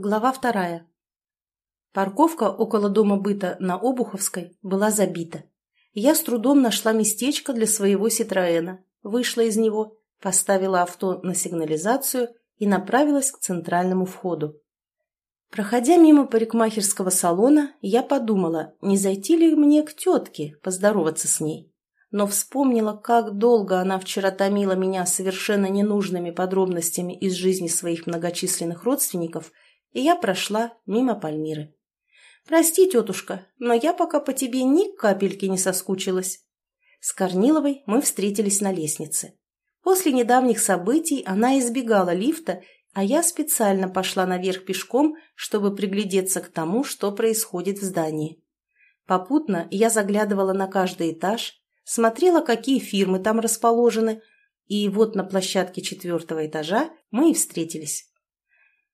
Глава вторая. Парковка около дома быта на Обуховской была забита. Я с трудом нашла местечко для своего Ситроэна, вышла из него, поставила авто на сигнализацию и направилась к центральному входу. Проходя мимо парикмахерского салона, я подумала, не зайти ли мне к тетке, поздороваться с ней. Но вспомнила, как долго она вчера томила меня совершенно ненужными подробностями из жизни своих многочисленных родственников – и я прошла мимо Пальмиры. «Прости, тетушка, но я пока по тебе ни капельки не соскучилась». С Корниловой мы встретились на лестнице. После недавних событий она избегала лифта, а я специально пошла наверх пешком, чтобы приглядеться к тому, что происходит в здании. Попутно я заглядывала на каждый этаж, смотрела, какие фирмы там расположены, и вот на площадке четвертого этажа мы и встретились.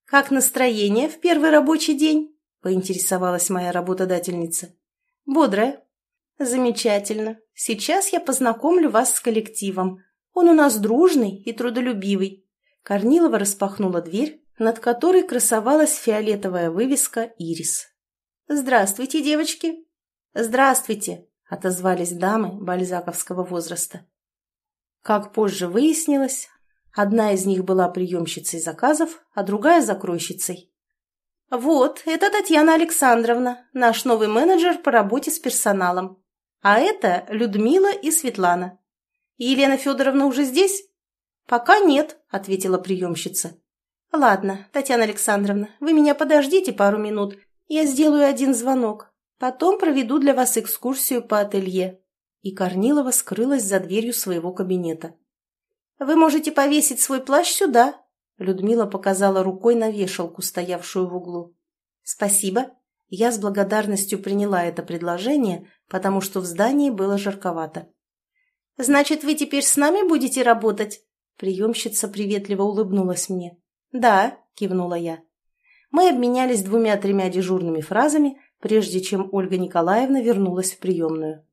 «Как настроение в первый рабочий день?» – поинтересовалась моя работодательница. «Бодрая». «Замечательно. Сейчас я познакомлю вас с коллективом. Он у нас дружный и трудолюбивый». Корнилова распахнула дверь, над которой красовалась фиолетовая вывеска «Ирис». «Здравствуйте, девочки!» «Здравствуйте!» – отозвались дамы бальзаковского возраста. Как позже выяснилось, Одна из них была приемщицей заказов, а другая – закройщицей. «Вот, это Татьяна Александровна, наш новый менеджер по работе с персоналом. А это Людмила и Светлана. Елена Федоровна уже здесь?» «Пока нет», – ответила приемщица. «Ладно, Татьяна Александровна, вы меня подождите пару минут. Я сделаю один звонок. Потом проведу для вас экскурсию по ателье». И Корнилова скрылась за дверью своего кабинета. «Вы можете повесить свой плащ сюда», — Людмила показала рукой на вешалку, стоявшую в углу. «Спасибо». Я с благодарностью приняла это предложение, потому что в здании было жарковато. «Значит, вы теперь с нами будете работать?» Приемщица приветливо улыбнулась мне. «Да», — кивнула я. Мы обменялись двумя-тремя дежурными фразами, прежде чем Ольга Николаевна вернулась в приемную.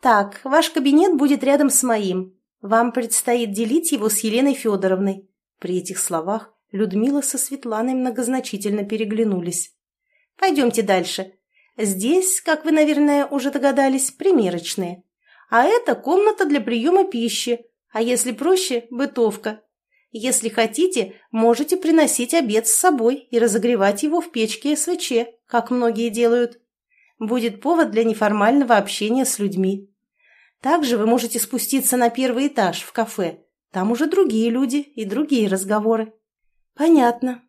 «Так, ваш кабинет будет рядом с моим. Вам предстоит делить его с Еленой Федоровной». При этих словах Людмила со Светланой многозначительно переглянулись. «Пойдемте дальше. Здесь, как вы, наверное, уже догадались, примерочные. А это комната для приема пищи, а если проще – бытовка. Если хотите, можете приносить обед с собой и разогревать его в печке СВЧ, как многие делают. Будет повод для неформального общения с людьми. Также вы можете спуститься на первый этаж, в кафе. Там уже другие люди и другие разговоры. Понятно.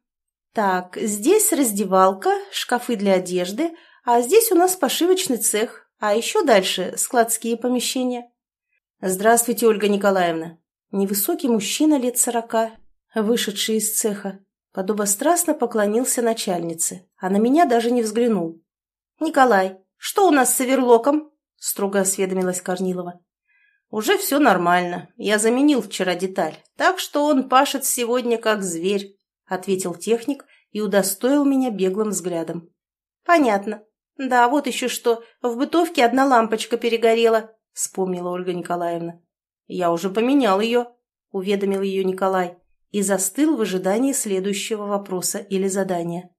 Так, здесь раздевалка, шкафы для одежды, а здесь у нас пошивочный цех, а еще дальше складские помещения. Здравствуйте, Ольга Николаевна. Невысокий мужчина лет сорока, вышедший из цеха, подобострастно поклонился начальнице, а на меня даже не взглянул. «Николай, что у нас с оверлоком?» — строго осведомилась Корнилова. «Уже все нормально. Я заменил вчера деталь, так что он пашет сегодня как зверь», — ответил техник и удостоил меня беглым взглядом. «Понятно. Да, вот еще что. В бытовке одна лампочка перегорела», — вспомнила Ольга Николаевна. «Я уже поменял ее», — уведомил ее Николай и застыл в ожидании следующего вопроса или задания.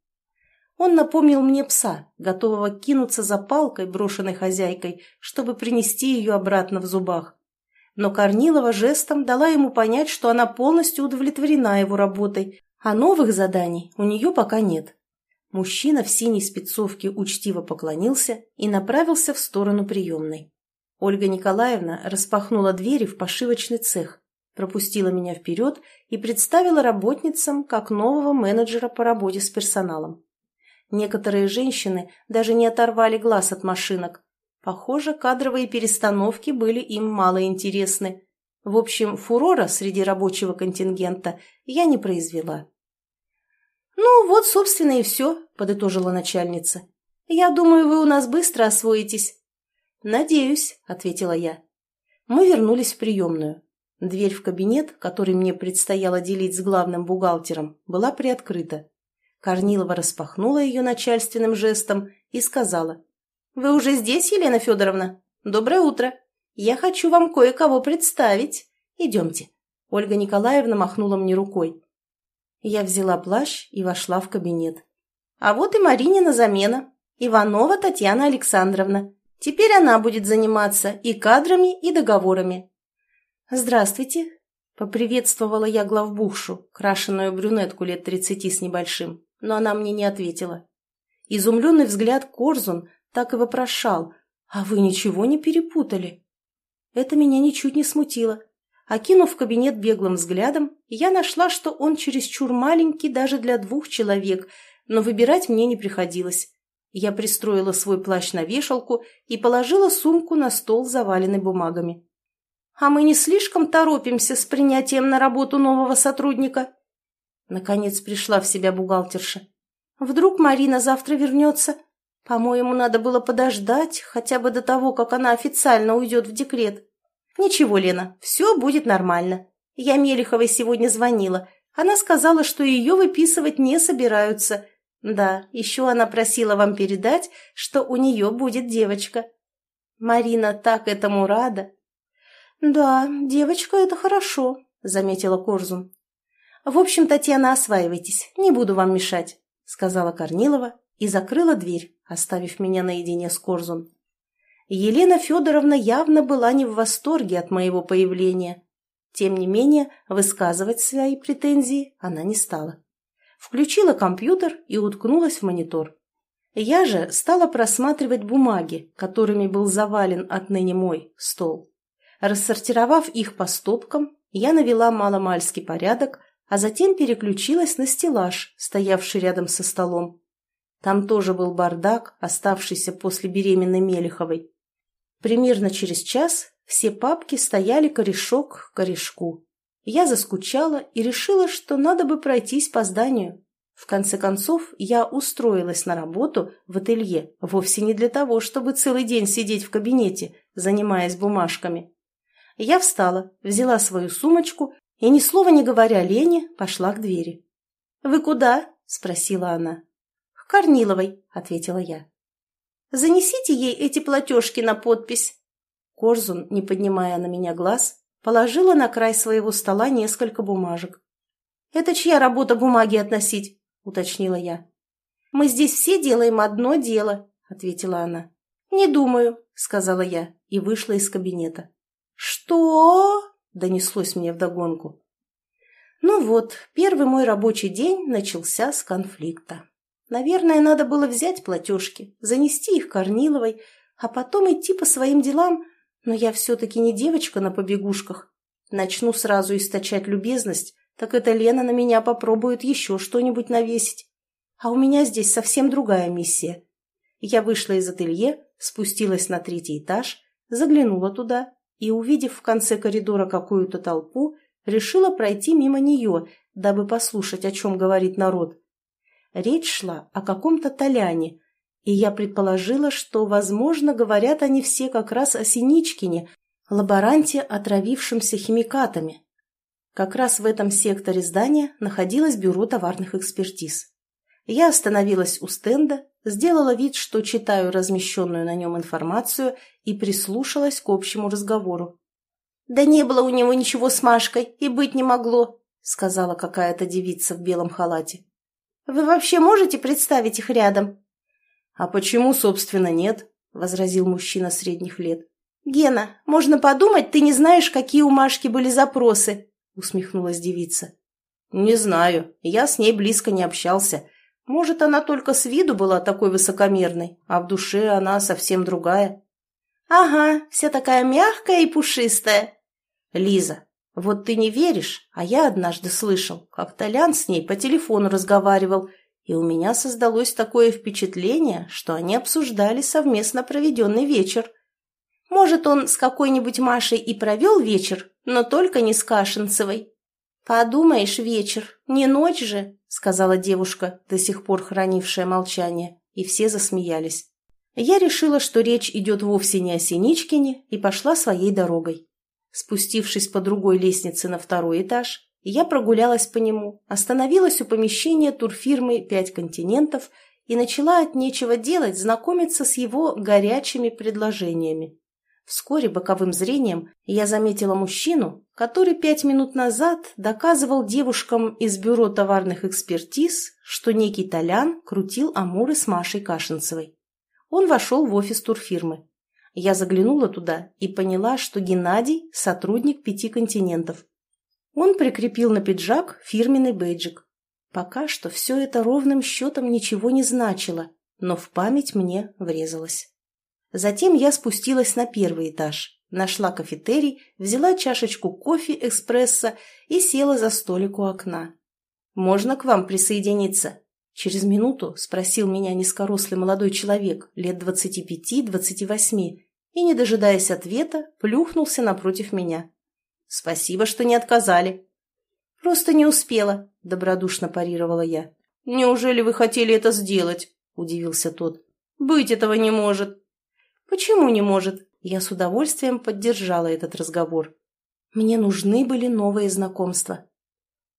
Он напомнил мне пса, готового кинуться за палкой, брошенной хозяйкой, чтобы принести ее обратно в зубах. Но Корнилова жестом дала ему понять, что она полностью удовлетворена его работой, а новых заданий у нее пока нет. Мужчина в синей спецовке учтиво поклонился и направился в сторону приемной. Ольга Николаевна распахнула двери в пошивочный цех, пропустила меня вперед и представила работницам как нового менеджера по работе с персоналом. Некоторые женщины даже не оторвали глаз от машинок. Похоже, кадровые перестановки были им мало интересны. В общем, фурора среди рабочего контингента я не произвела. «Ну, вот, собственно, и все», — подытожила начальница. «Я думаю, вы у нас быстро освоитесь». «Надеюсь», — ответила я. Мы вернулись в приемную. Дверь в кабинет, который мне предстояло делить с главным бухгалтером, была приоткрыта. Корнилова распахнула ее начальственным жестом и сказала. «Вы уже здесь, Елена Федоровна? Доброе утро. Я хочу вам кое-кого представить. Идемте». Ольга Николаевна махнула мне рукой. Я взяла плащ и вошла в кабинет. А вот и Маринина замена. Иванова Татьяна Александровна. Теперь она будет заниматься и кадрами, и договорами. «Здравствуйте», — поприветствовала я главбухшу, крашеную брюнетку лет тридцати с небольшим, но она мне не ответила. Изумленный взгляд Корзун так и вопрошал, «А вы ничего не перепутали?» Это меня ничуть не смутило. Окинув кабинет беглым взглядом, я нашла, что он чересчур маленький даже для двух человек, но выбирать мне не приходилось. Я пристроила свой плащ на вешалку и положила сумку на стол, заваленный бумагами. «А мы не слишком торопимся с принятием на работу нового сотрудника?» Наконец пришла в себя бухгалтерша. «Вдруг Марина завтра вернется? По-моему, надо было подождать, хотя бы до того, как она официально уйдет в декрет». «Ничего, Лена, все будет нормально. Я Мелиховой сегодня звонила. Она сказала, что ее выписывать не собираются. Да, еще она просила вам передать, что у нее будет девочка. Марина так этому рада. Да, девочка – это хорошо, заметила Корзун. В общем, Татьяна, осваивайтесь, не буду вам мешать, сказала Корнилова и закрыла дверь, оставив меня наедине с Корзун. Елена Федоровна явно была не в восторге от моего появления. Тем не менее, высказывать свои претензии она не стала включила компьютер и уткнулась в монитор. Я же стала просматривать бумаги, которыми был завален отныне мой стол. Рассортировав их по стопкам, я навела маломальский порядок, а затем переключилась на стеллаж, стоявший рядом со столом. Там тоже был бардак, оставшийся после беременной Мелеховой. Примерно через час все папки стояли корешок к корешку. Я заскучала и решила, что надо бы пройтись по зданию. В конце концов, я устроилась на работу в ателье вовсе не для того, чтобы целый день сидеть в кабинете, занимаясь бумажками. Я встала, взяла свою сумочку и, ни слова не говоря Лене, пошла к двери. «Вы куда?» – спросила она. «К Корниловой», – ответила я. «Занесите ей эти платежки на подпись». Корзун, не поднимая на меня глаз, Положила на край своего стола несколько бумажек. «Это чья работа бумаги относить?» – уточнила я. «Мы здесь все делаем одно дело», – ответила она. «Не думаю», – сказала я и вышла из кабинета. «Что?» – донеслось мне вдогонку. Ну вот, первый мой рабочий день начался с конфликта. Наверное, надо было взять платежки, занести их Корниловой, а потом идти по своим делам – но я все-таки не девочка на побегушках. Начну сразу источать любезность, так эта Лена на меня попробует еще что-нибудь навесить. А у меня здесь совсем другая миссия. Я вышла из ателье, спустилась на третий этаж, заглянула туда и, увидев в конце коридора какую-то толпу, решила пройти мимо нее, дабы послушать, о чем говорит народ. Речь шла о каком-то Толяне, и я предположила, что, возможно, говорят они все как раз о Синичкине, лаборанте, отравившемся химикатами. Как раз в этом секторе здания находилось бюро товарных экспертиз. Я остановилась у стенда, сделала вид, что читаю размещенную на нем информацию и прислушалась к общему разговору. «Да не было у него ничего с Машкой, и быть не могло», — сказала какая-то девица в белом халате. «Вы вообще можете представить их рядом?» «А почему, собственно, нет?» – возразил мужчина средних лет. «Гена, можно подумать, ты не знаешь, какие у Машки были запросы», – усмехнулась девица. «Не знаю, я с ней близко не общался. Может, она только с виду была такой высокомерной, а в душе она совсем другая». «Ага, вся такая мягкая и пушистая». «Лиза, вот ты не веришь, а я однажды слышал, как Толян с ней по телефону разговаривал и у меня создалось такое впечатление, что они обсуждали совместно проведенный вечер. Может, он с какой-нибудь Машей и провел вечер, но только не с Кашинцевой. «Подумаешь, вечер, не ночь же», — сказала девушка, до сих пор хранившая молчание, и все засмеялись. Я решила, что речь идет вовсе не о Синичкине, и пошла своей дорогой. Спустившись по другой лестнице на второй этаж, я прогулялась по нему, остановилась у помещения турфирмы «Пять континентов» и начала от нечего делать знакомиться с его горячими предложениями. Вскоре боковым зрением я заметила мужчину, который пять минут назад доказывал девушкам из бюро товарных экспертиз, что некий Толян крутил амуры с Машей Кашинцевой. Он вошел в офис турфирмы. Я заглянула туда и поняла, что Геннадий – сотрудник пяти континентов. Он прикрепил на пиджак фирменный бейджик. Пока что все это ровным счетом ничего не значило, но в память мне врезалось. Затем я спустилась на первый этаж, нашла кафетерий, взяла чашечку кофе экспресса и села за столик у окна. «Можно к вам присоединиться?» Через минуту спросил меня низкорослый молодой человек, лет двадцати пяти-двадцати восьми, и, не дожидаясь ответа, плюхнулся напротив меня. «Спасибо, что не отказали». «Просто не успела», — добродушно парировала я. «Неужели вы хотели это сделать?» — удивился тот. «Быть этого не может». «Почему не может?» Я с удовольствием поддержала этот разговор. Мне нужны были новые знакомства.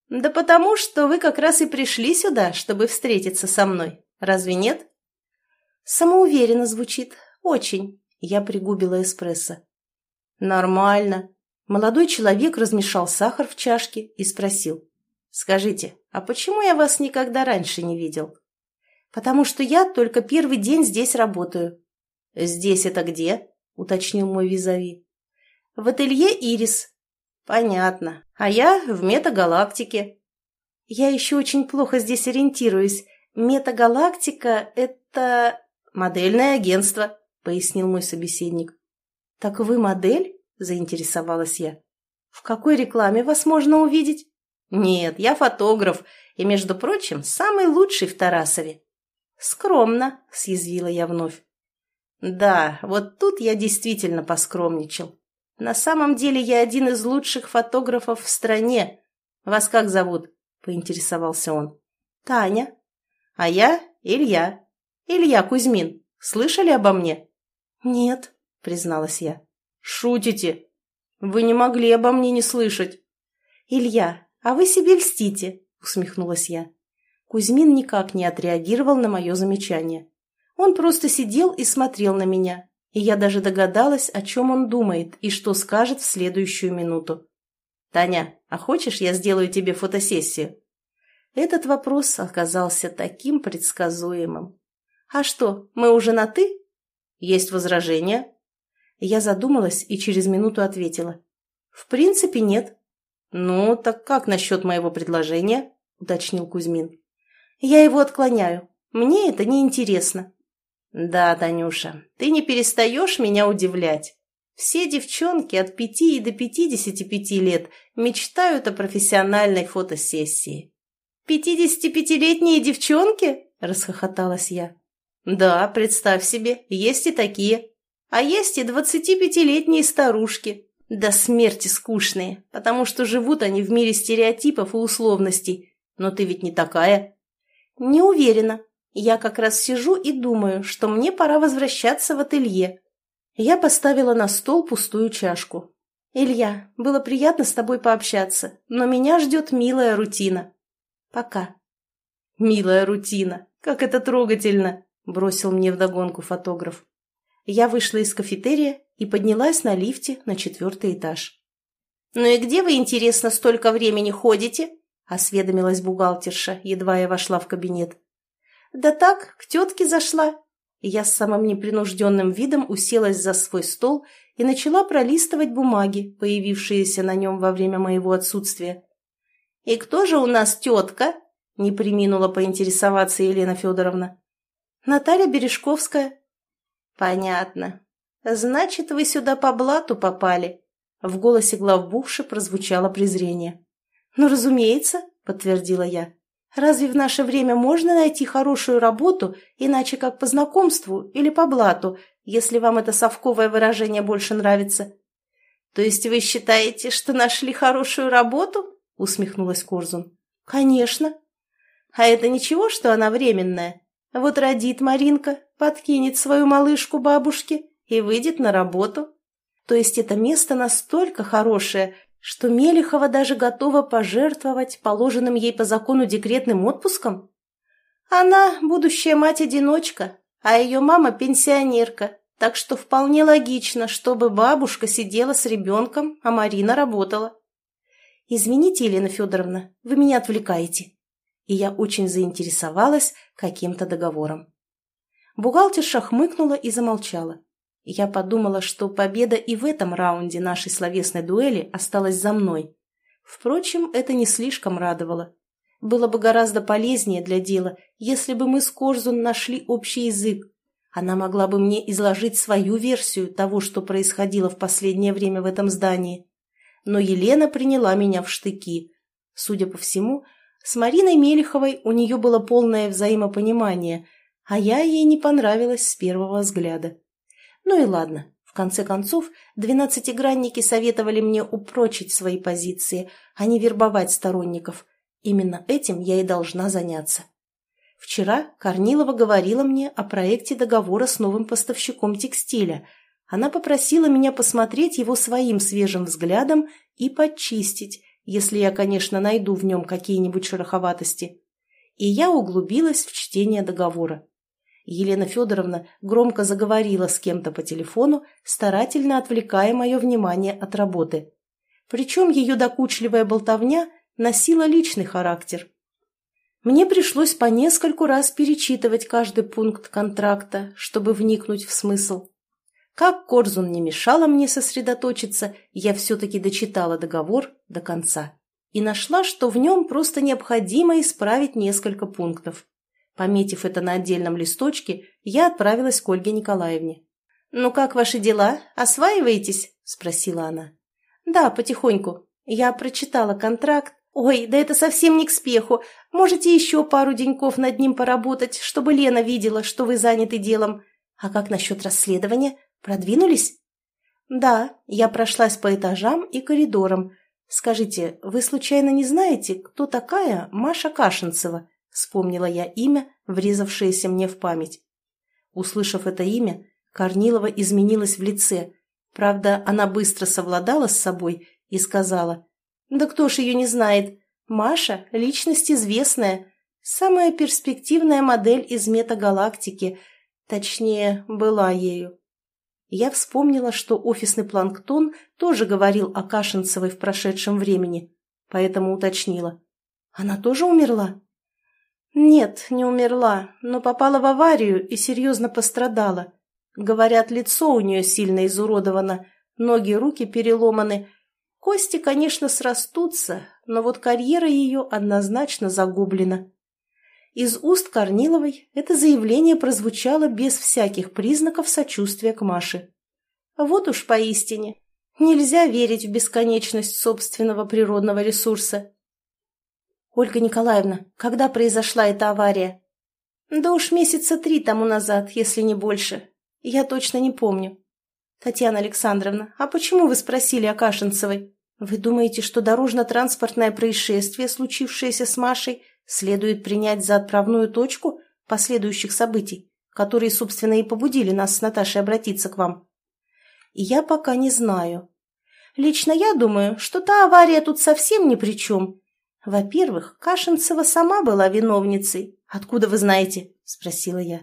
«Да потому, что вы как раз и пришли сюда, чтобы встретиться со мной. Разве нет?» «Самоуверенно звучит. Очень». Я пригубила эспрессо. «Нормально». Молодой человек размешал сахар в чашке и спросил. «Скажите, а почему я вас никогда раньше не видел?» «Потому что я только первый день здесь работаю». «Здесь это где?» — уточнил мой визави. «В ателье «Ирис». «Понятно. А я в метагалактике». «Я еще очень плохо здесь ориентируюсь. Метагалактика — это...» «Модельное агентство», — пояснил мой собеседник. «Так вы модель?» — заинтересовалась я. «В какой рекламе вас можно увидеть?» «Нет, я фотограф, и, между прочим, самый лучший в Тарасове». «Скромно», — съязвила я вновь. Да, вот тут я действительно поскромничал. На самом деле я один из лучших фотографов в стране. Вас как зовут? Поинтересовался он. Таня. А я Илья. Илья Кузьмин. Слышали обо мне? Нет, призналась я. Шутите? Вы не могли обо мне не слышать. Илья, а вы себе льстите, усмехнулась я. Кузьмин никак не отреагировал на мое замечание. Он просто сидел и смотрел на меня, и я даже догадалась, о чем он думает и что скажет в следующую минуту. «Таня, а хочешь, я сделаю тебе фотосессию?» Этот вопрос оказался таким предсказуемым. «А что, мы уже на «ты»?» «Есть возражения?» Я задумалась и через минуту ответила. «В принципе, нет». «Ну, так как насчет моего предложения?» – уточнил Кузьмин. «Я его отклоняю. Мне это не интересно. «Да, Танюша, ты не перестаешь меня удивлять. Все девчонки от пяти и до пятидесяти пяти лет мечтают о профессиональной фотосессии». «Пятидесятипятилетние девчонки?» – расхохоталась я. «Да, представь себе, есть и такие. А есть и двадцатипятилетние старушки. До смерти скучные, потому что живут они в мире стереотипов и условностей. Но ты ведь не такая». «Не уверена», я как раз сижу и думаю, что мне пора возвращаться в ателье. Я поставила на стол пустую чашку. «Илья, было приятно с тобой пообщаться, но меня ждет милая рутина. Пока». «Милая рутина, как это трогательно!» – бросил мне вдогонку фотограф. Я вышла из кафетерия и поднялась на лифте на четвертый этаж. «Ну и где вы, интересно, столько времени ходите?» – осведомилась бухгалтерша, едва я вошла в кабинет. «Да так, к тетке зашла». Я с самым непринужденным видом уселась за свой стол и начала пролистывать бумаги, появившиеся на нем во время моего отсутствия. «И кто же у нас тетка?» – не приминула поинтересоваться Елена Федоровна. «Наталья Бережковская». «Понятно. Значит, вы сюда по блату попали?» В голосе главбухши прозвучало презрение. «Ну, разумеется», – подтвердила я. Разве в наше время можно найти хорошую работу, иначе как по знакомству или по блату, если вам это совковое выражение больше нравится? То есть вы считаете, что нашли хорошую работу? Усмехнулась Корзун. Конечно. А это ничего, что она временная? Вот родит Маринка, подкинет свою малышку бабушке и выйдет на работу. То есть это место настолько хорошее, что Мелехова даже готова пожертвовать положенным ей по закону декретным отпуском? Она будущая мать-одиночка, а ее мама пенсионерка, Так что вполне логично, чтобы бабушка сидела с ребенком, а Марина работала. «Извините, Елена Федоровна, вы меня отвлекаете». И я очень заинтересовалась каким-то договором. Бухгалтерша хмыкнула и замолчала. Я подумала, что победа и в этом раунде нашей словесной дуэли осталась за мной. Впрочем, это не слишком радовало. Было бы гораздо полезнее для дела, если бы мы с Корзун нашли общий язык. Она могла бы мне изложить свою версию того, что происходило в последнее время в этом здании но Елена приняла меня в штыки. Судя по всему, с Мариной Мелеховой у нее было полное взаимопонимание, а я ей не понравилась с первого взгляда. Ну и ладно, в конце концов, двенадцатигранники советовали мне упрочить свои позиции, а не вербовать сторонников. Именно этим я и должна заняться. Вчера Корнилова говорила мне о проекте договора с новым поставщиком текстиля – она попросила меня посмотреть его своим свежим взглядом и подчистить, если я, конечно, найду в нем какие-нибудь шероховатости. И я углубилась в чтение договора. Елена Федоровна громко заговорила с кем-то по телефону, старательно отвлекая мое внимание от работы. Причем ее докучливая болтовня носила личный характер. Мне пришлось по нескольку раз перечитывать каждый пункт контракта, чтобы вникнуть в смысл. Как Корзун не мешала мне сосредоточиться, я все-таки дочитала договор до конца и нашла, что в нем просто необходимо исправить несколько пунктов. Пометив это на отдельном листочке, я отправилась к Ольге Николаевне. «Ну как ваши дела? Осваиваетесь?» – спросила она. «Да, потихоньку. Я прочитала контракт. Ой, да это совсем не к спеху. Можете еще пару деньков над ним поработать, чтобы Лена видела, что вы заняты делом. А как насчет расследования? Продвинулись? Да, я прошлась по этажам и коридорам. Скажите, вы случайно не знаете, кто такая Маша Кашинцева? Вспомнила я имя, врезавшееся мне в память. Услышав это имя, Корнилова изменилась в лице. Правда, она быстро совладала с собой и сказала, «Да кто ж ее не знает? Маша – личность известная, самая перспективная модель из метагалактики, точнее, была ею. Я вспомнила, что офисный планктон тоже говорил о Кашинцевой в прошедшем времени, поэтому уточнила. Она тоже умерла? Нет, не умерла, но попала в аварию и серьезно пострадала. Говорят, лицо у нее сильно изуродовано, ноги, руки переломаны. Кости, конечно, срастутся, но вот карьера ее однозначно загублена. Из уст Корниловой это заявление прозвучало без всяких признаков сочувствия к Маше. Вот уж поистине. Нельзя верить в бесконечность собственного природного ресурса. Ольга Николаевна, когда произошла эта авария? Да уж месяца три тому назад, если не больше. Я точно не помню. Татьяна Александровна, а почему вы спросили о Кашинцевой? Вы думаете, что дорожно-транспортное происшествие, случившееся с Машей, следует принять за отправную точку последующих событий, которые, собственно, и побудили нас с Наташей обратиться к вам? И я пока не знаю. Лично я думаю, что та авария тут совсем ни при чем. Во-первых, Кашинцева сама была виновницей. Откуда вы знаете? – спросила я.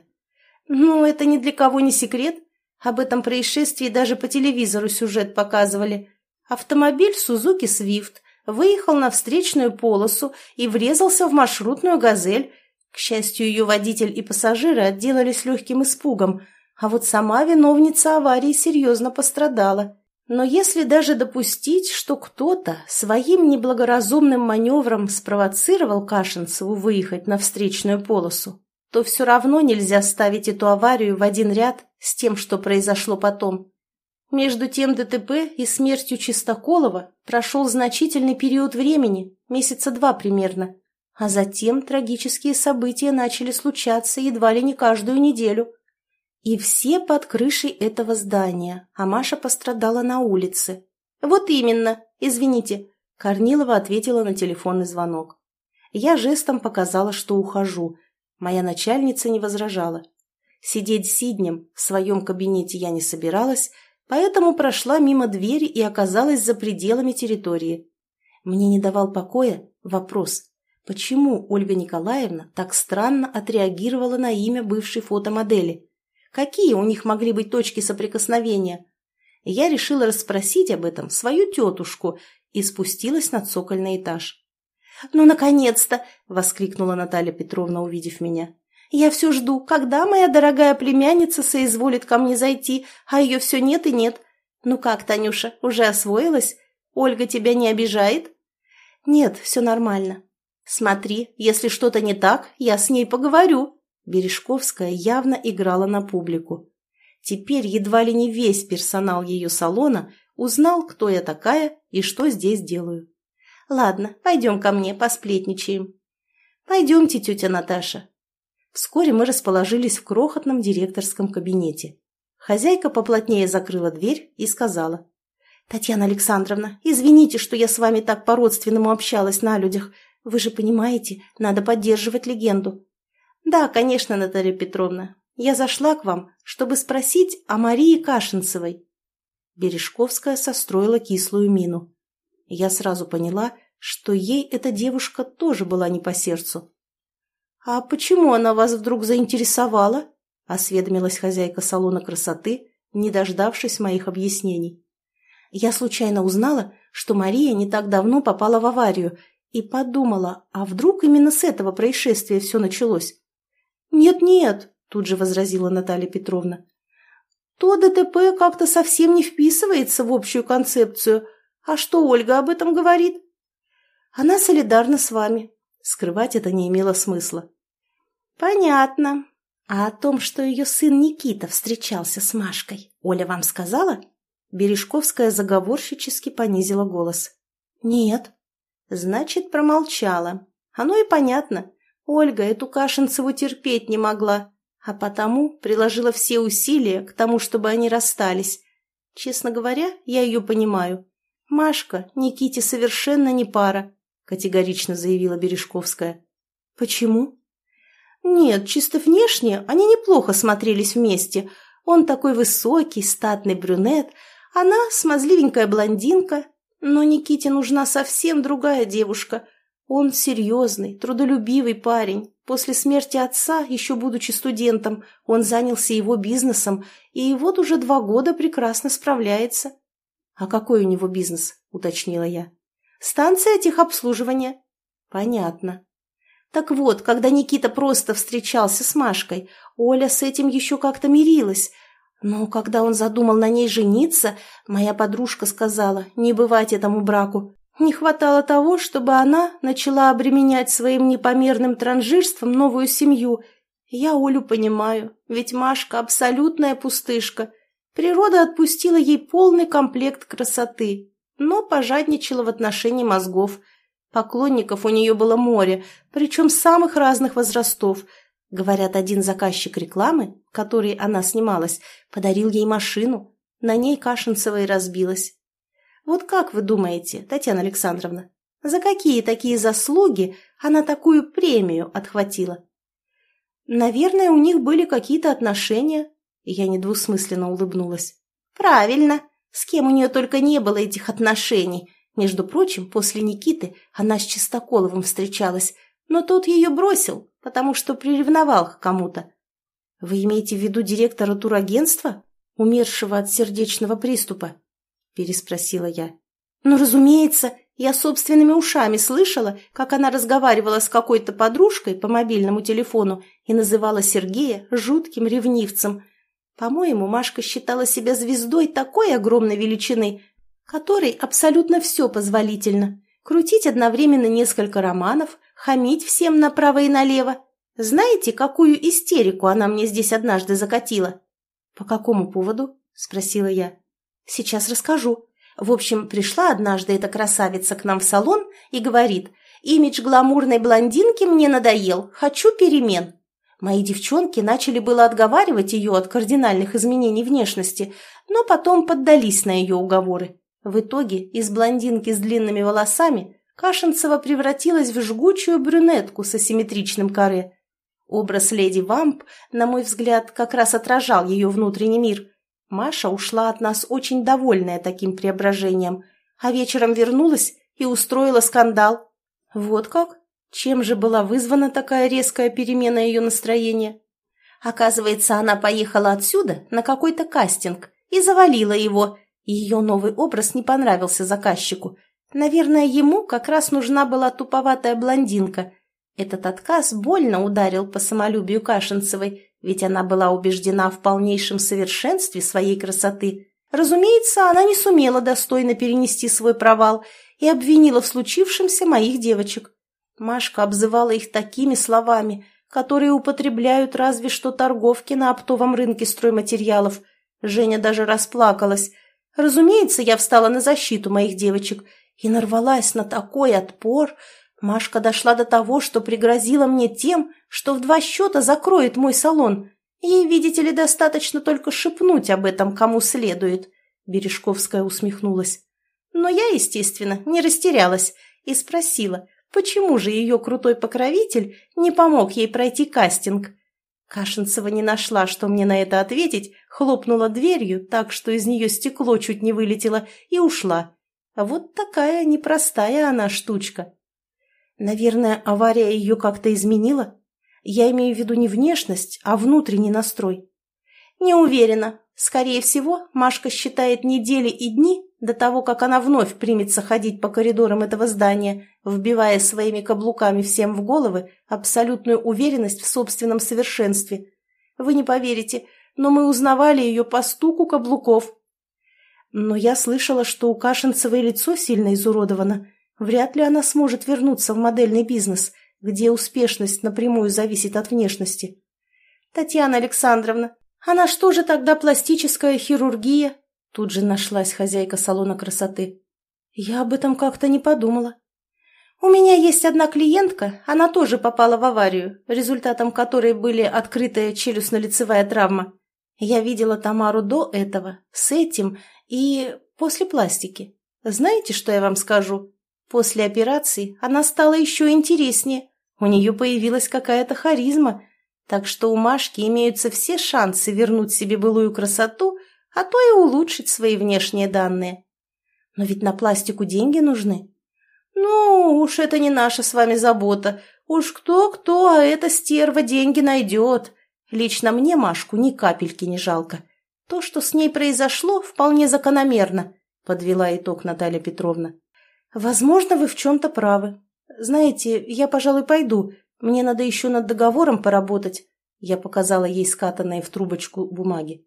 Ну, это ни для кого не секрет. Об этом происшествии даже по телевизору сюжет показывали. Автомобиль Сузуки Свифт выехал на встречную полосу и врезался в маршрутную «Газель». К счастью, ее водитель и пассажиры отделались легким испугом, а вот сама виновница аварии серьезно пострадала. Но если даже допустить, что кто-то своим неблагоразумным маневром спровоцировал Кашинцеву выехать на встречную полосу, то все равно нельзя ставить эту аварию в один ряд с тем, что произошло потом. Между тем ДТП и смертью Чистоколова прошел значительный период времени, месяца два примерно, а затем трагические события начали случаться едва ли не каждую неделю. И все под крышей этого здания, а Маша пострадала на улице. «Вот именно, извините», — Корнилова ответила на телефонный звонок. Я жестом показала, что ухожу. Моя начальница не возражала. Сидеть сиднем в своем кабинете я не собиралась, поэтому прошла мимо двери и оказалась за пределами территории. Мне не давал покоя вопрос, почему Ольга Николаевна так странно отреагировала на имя бывшей фотомодели. Какие у них могли быть точки соприкосновения? Я решила расспросить об этом свою тетушку и спустилась на цокольный этаж. «Ну, наконец-то!» — воскликнула Наталья Петровна, увидев меня. «Я все жду, когда моя дорогая племянница соизволит ко мне зайти, а ее все нет и нет. Ну как, Танюша, уже освоилась? Ольга тебя не обижает?» «Нет, все нормально. Смотри, если что-то не так, я с ней поговорю». Бережковская явно играла на публику. Теперь едва ли не весь персонал ее салона узнал, кто я такая и что здесь делаю. «Ладно, пойдем ко мне, посплетничаем». «Пойдемте, тетя Наташа». Вскоре мы расположились в крохотном директорском кабинете. Хозяйка поплотнее закрыла дверь и сказала. «Татьяна Александровна, извините, что я с вами так по-родственному общалась на людях. Вы же понимаете, надо поддерживать легенду». «Да, конечно, Наталья Петровна. Я зашла к вам, чтобы спросить о Марии Кашинцевой». Бережковская состроила кислую мину. Я сразу поняла, что ей эта девушка тоже была не по сердцу. «А почему она вас вдруг заинтересовала?» — осведомилась хозяйка салона красоты, не дождавшись моих объяснений. Я случайно узнала, что Мария не так давно попала в аварию, и подумала, а вдруг именно с этого происшествия все началось? «Нет-нет», — тут же возразила Наталья Петровна. «То ДТП как-то совсем не вписывается в общую концепцию. А что Ольга об этом говорит?» «Она солидарна с вами». Скрывать это не имело смысла. «Понятно. А о том, что ее сын Никита встречался с Машкой, Оля вам сказала?» Бережковская заговорщически понизила голос. «Нет». «Значит, промолчала. Оно и понятно. Ольга эту Кашинцеву терпеть не могла, а потому приложила все усилия к тому, чтобы они расстались. Честно говоря, я ее понимаю. Машка Никите совершенно не пара», — категорично заявила Бережковская. «Почему?» «Нет, чисто внешне они неплохо смотрелись вместе. Он такой высокий, статный брюнет, она смазливенькая блондинка. Но Никите нужна совсем другая девушка. Он серьезный, трудолюбивый парень. После смерти отца, еще будучи студентом, он занялся его бизнесом, и вот уже два года прекрасно справляется. «А какой у него бизнес?» – уточнила я. «Станция техобслуживания». «Понятно. Так вот, когда Никита просто встречался с Машкой, Оля с этим еще как-то мирилась. Но когда он задумал на ней жениться, моя подружка сказала, не бывать этому браку. Не хватало того, чтобы она начала обременять своим непомерным транжирством новую семью. Я Олю понимаю, ведь Машка абсолютная пустышка. Природа отпустила ей полный комплект красоты, но пожадничала в отношении мозгов – Поклонников у нее было море, причем самых разных возрастов. Говорят, один заказчик рекламы, который она снималась, подарил ей машину. На ней Кашинцева и разбилась. Вот как вы думаете, Татьяна Александровна, за какие такие заслуги она такую премию отхватила? Наверное, у них были какие-то отношения. Я недвусмысленно улыбнулась. Правильно. С кем у нее только не было этих отношений. Между прочим, после Никиты она с Чистоколовым встречалась, но тот ее бросил, потому что приревновал к кому-то. Вы имеете в виду директора турагентства, умершего от сердечного приступа? Переспросила я. Ну, разумеется, я собственными ушами слышала, как она разговаривала с какой-то подружкой по мобильному телефону и называла Сергея жутким ревнивцем. По-моему, Машка считала себя звездой такой огромной величины, которой абсолютно все позволительно. Крутить одновременно несколько романов, хамить всем направо и налево. Знаете, какую истерику она мне здесь однажды закатила? «По какому поводу?» – спросила я. «Сейчас расскажу. В общем, пришла однажды эта красавица к нам в салон и говорит, «Имидж гламурной блондинки мне надоел, хочу перемен». Мои девчонки начали было отговаривать ее от кардинальных изменений внешности, но потом поддались на ее уговоры. В итоге из блондинки с длинными волосами Кашинцева превратилась в жгучую брюнетку с асимметричным каре. Образ леди Вамп, на мой взгляд, как раз отражал ее внутренний мир. Маша ушла от нас очень довольная таким преображением, а вечером вернулась и устроила скандал. Вот как? Чем же была вызвана такая резкая перемена ее настроения? Оказывается, она поехала отсюда на какой-то кастинг и завалила его. Ее новый образ не понравился заказчику. Наверное, ему как раз нужна была туповатая блондинка. Этот отказ больно ударил по самолюбию Кашинцевой, ведь она была убеждена в полнейшем совершенстве своей красоты. Разумеется, она не сумела достойно перенести свой провал и обвинила в случившемся моих девочек. Машка обзывала их такими словами, которые употребляют разве что торговки на оптовом рынке стройматериалов. Женя даже расплакалась. Разумеется, я встала на защиту моих девочек и нарвалась на такой отпор. Машка дошла до того, что пригрозила мне тем, что в два счета закроет мой салон. Ей, видите ли, достаточно только шепнуть об этом, кому следует. Бережковская усмехнулась. Но я, естественно, не растерялась и спросила, почему же ее крутой покровитель не помог ей пройти кастинг. Кашинцева не нашла, что мне на это ответить, хлопнула дверью так, что из нее стекло чуть не вылетело, и ушла. А вот такая непростая она штучка. Наверное, авария ее как-то изменила? Я имею в виду не внешность, а внутренний настрой. Не уверена. Скорее всего, Машка считает недели и дни до того, как она вновь примется ходить по коридорам этого здания, вбивая своими каблуками всем в головы абсолютную уверенность в собственном совершенстве. Вы не поверите, но мы узнавали ее по стуку каблуков. Но я слышала, что у Кашинцевой лицо сильно изуродовано. Вряд ли она сможет вернуться в модельный бизнес, где успешность напрямую зависит от внешности. Татьяна Александровна, она что же тогда пластическая хирургия? Тут же нашлась хозяйка салона красоты. Я об этом как-то не подумала. У меня есть одна клиентка, она тоже попала в аварию, результатом которой были открытая челюстно-лицевая травма. Я видела Тамару до этого, с этим и после пластики. Знаете, что я вам скажу? После операции она стала еще интереснее. У нее появилась какая-то харизма. Так что у Машки имеются все шансы вернуть себе былую красоту а то и улучшить свои внешние данные. Но ведь на пластику деньги нужны. Ну, уж это не наша с вами забота. Уж кто-кто, а эта стерва деньги найдет. Лично мне Машку ни капельки не жалко. То, что с ней произошло, вполне закономерно, подвела итог Наталья Петровна. Возможно, вы в чем-то правы. Знаете, я, пожалуй, пойду. Мне надо еще над договором поработать. Я показала ей скатанные в трубочку бумаги.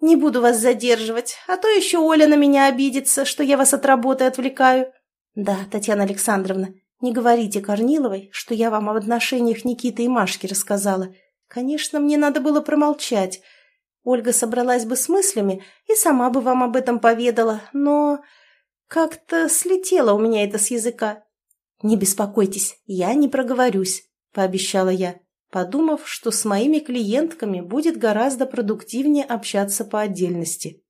«Не буду вас задерживать, а то еще Оля на меня обидится, что я вас от работы отвлекаю». «Да, Татьяна Александровна, не говорите Корниловой, что я вам об отношениях Никиты и Машки рассказала. Конечно, мне надо было промолчать. Ольга собралась бы с мыслями и сама бы вам об этом поведала, но как-то слетело у меня это с языка». «Не беспокойтесь, я не проговорюсь», — пообещала я подумав, что с моими клиентками будет гораздо продуктивнее общаться по отдельности.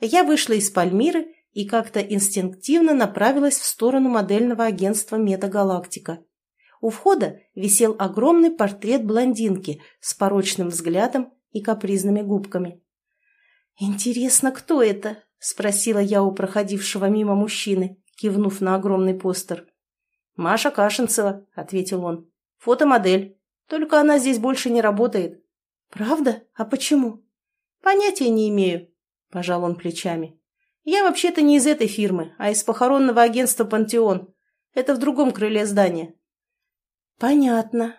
Я вышла из Пальмиры и как-то инстинктивно направилась в сторону модельного агентства «Метагалактика». У входа висел огромный портрет блондинки с порочным взглядом и капризными губками. «Интересно, кто это?» – спросила я у проходившего мимо мужчины, кивнув на огромный постер. «Маша Кашинцева», – ответил он. «Фотомодель. Только она здесь больше не работает. Правда? А почему? Понятия не имею, пожал он плечами. Я вообще-то не из этой фирмы, а из похоронного агентства «Пантеон». Это в другом крыле здания. Понятно.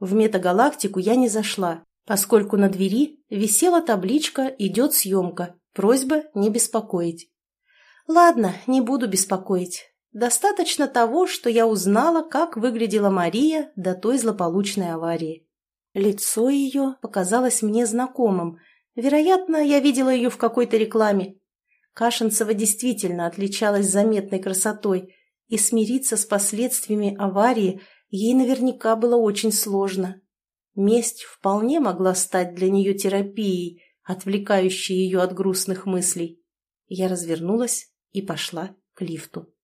В метагалактику я не зашла, поскольку на двери висела табличка «Идет съемка». Просьба не беспокоить. Ладно, не буду беспокоить. Достаточно того, что я узнала, как выглядела Мария до той злополучной аварии. Лицо ее показалось мне знакомым. Вероятно, я видела ее в какой-то рекламе. Кашинцева действительно отличалась заметной красотой, и смириться с последствиями аварии ей наверняка было очень сложно. Месть вполне могла стать для нее терапией, отвлекающей ее от грустных мыслей. Я развернулась и пошла к лифту.